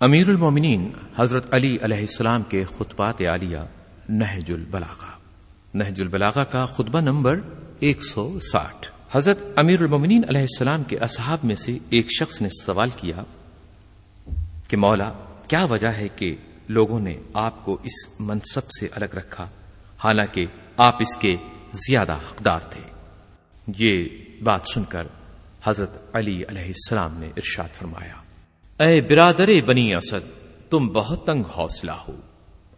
امیر المومنین حضرت علی علیہ السلام کے خطبات عالیہ نہج البلاغا نہج البلاغا کا خطبہ نمبر ایک سو ساٹھ۔ حضرت امیر المومنین علیہ السلام کے اصحاب میں سے ایک شخص نے سوال کیا کہ مولا، کیا وجہ ہے کہ لوگوں نے آپ کو اس منصب سے الگ رکھا؟ حالانکہ آپ اس کے زیادہ حقدار تھے۔ یہ بات سن کر حضرت علی علیہ السلام نے ارشاد فرمایا۔ اے برادر بنی اسد، تم بہت تنگ حوصلہ ہو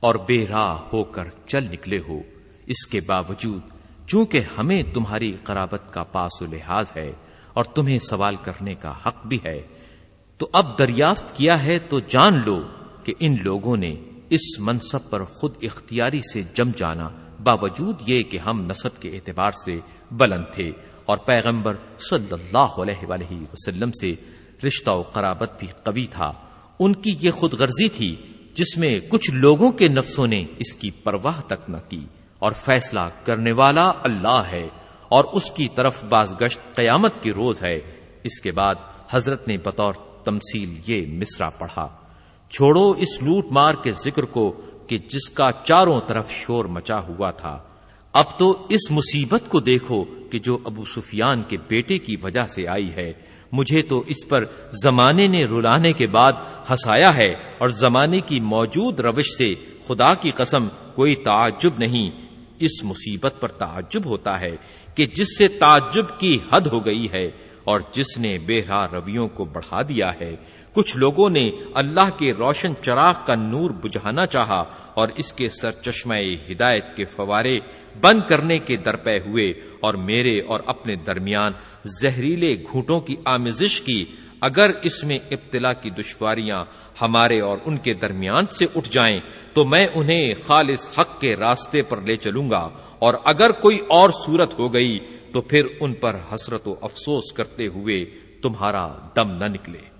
اور بے راہ ہو کر چل نکلے ہو۔ اس کے باوجود، چونکہ ہمیں تمہاری قرابت کا پاس و لحاظ ہے اور تمہیں سوال کرنے کا حق بھی ہے، تو اب دریافت کیا ہے تو جان لو کہ ان لوگوں نے اس منصب پر خود اختیاری سے جم جانا، باوجود یہ کہ ہم نصب کے اعتبار سے بلند تھے اور پیغمبر صلی اللہ علیہ وآلہ وسلم سے رشتہ و قرابت بھی قوی تھا۔ ان کی یہ خود غرضی تھی جس میں کچھ لوگوں کے نفسوں نے اس کی پرواہ تک نہ کی۔ اور فیصلہ کرنے والا اللہ ہے اور اس کی طرف باز گشت قیامت کی روز ہے۔ اس کے بعد حضرت نے بطور تمثیل یہ مصرا پڑھا۔ چھوڑو اس لوٹ مار کے ذکر کو کہ جس کا چاروں طرف شور مچا ہوا تھا۔ اب تو اس مصیبت کو دیکھو کہ جو ابو سفیان کے بیٹے کی وجہ سے آئی ہے۔ مجھے تو اس پر زمانے نے رلانے کے بعد ہنسایا ہے اور زمانے کی موجود روش سے خدا کی قسم کوئی تعجب نہیں۔ اس مصیبت پر تعجب ہوتا ہے کہ جس سے تعجب کی حد ہو گئی ہے۔ اور جس نے بے رویوں کو بڑھا دیا ہے، کچھ لوگوں نے اللہ کے روشن چراغ کا نور بجھانا چاہا اور اس کے سر چشمہ ہدایت کے فوارے بند کرنے کے درپے ہوئے اور میرے اور اپنے درمیان زہریلے گھوٹوں کی آمیزش کی۔ اگر اس میں ابتلا کی دشواریاں ہمارے اور ان کے درمیان سے اٹھ جائیں، تو میں انہیں خالص حق کے راستے پر لے چلوں گا۔ اور اگر کوئی اور صورت ہو گئی تو پھر ان پر حسرت و افسوس کرتے ہوئے تمہارا دم نہ نکلے۔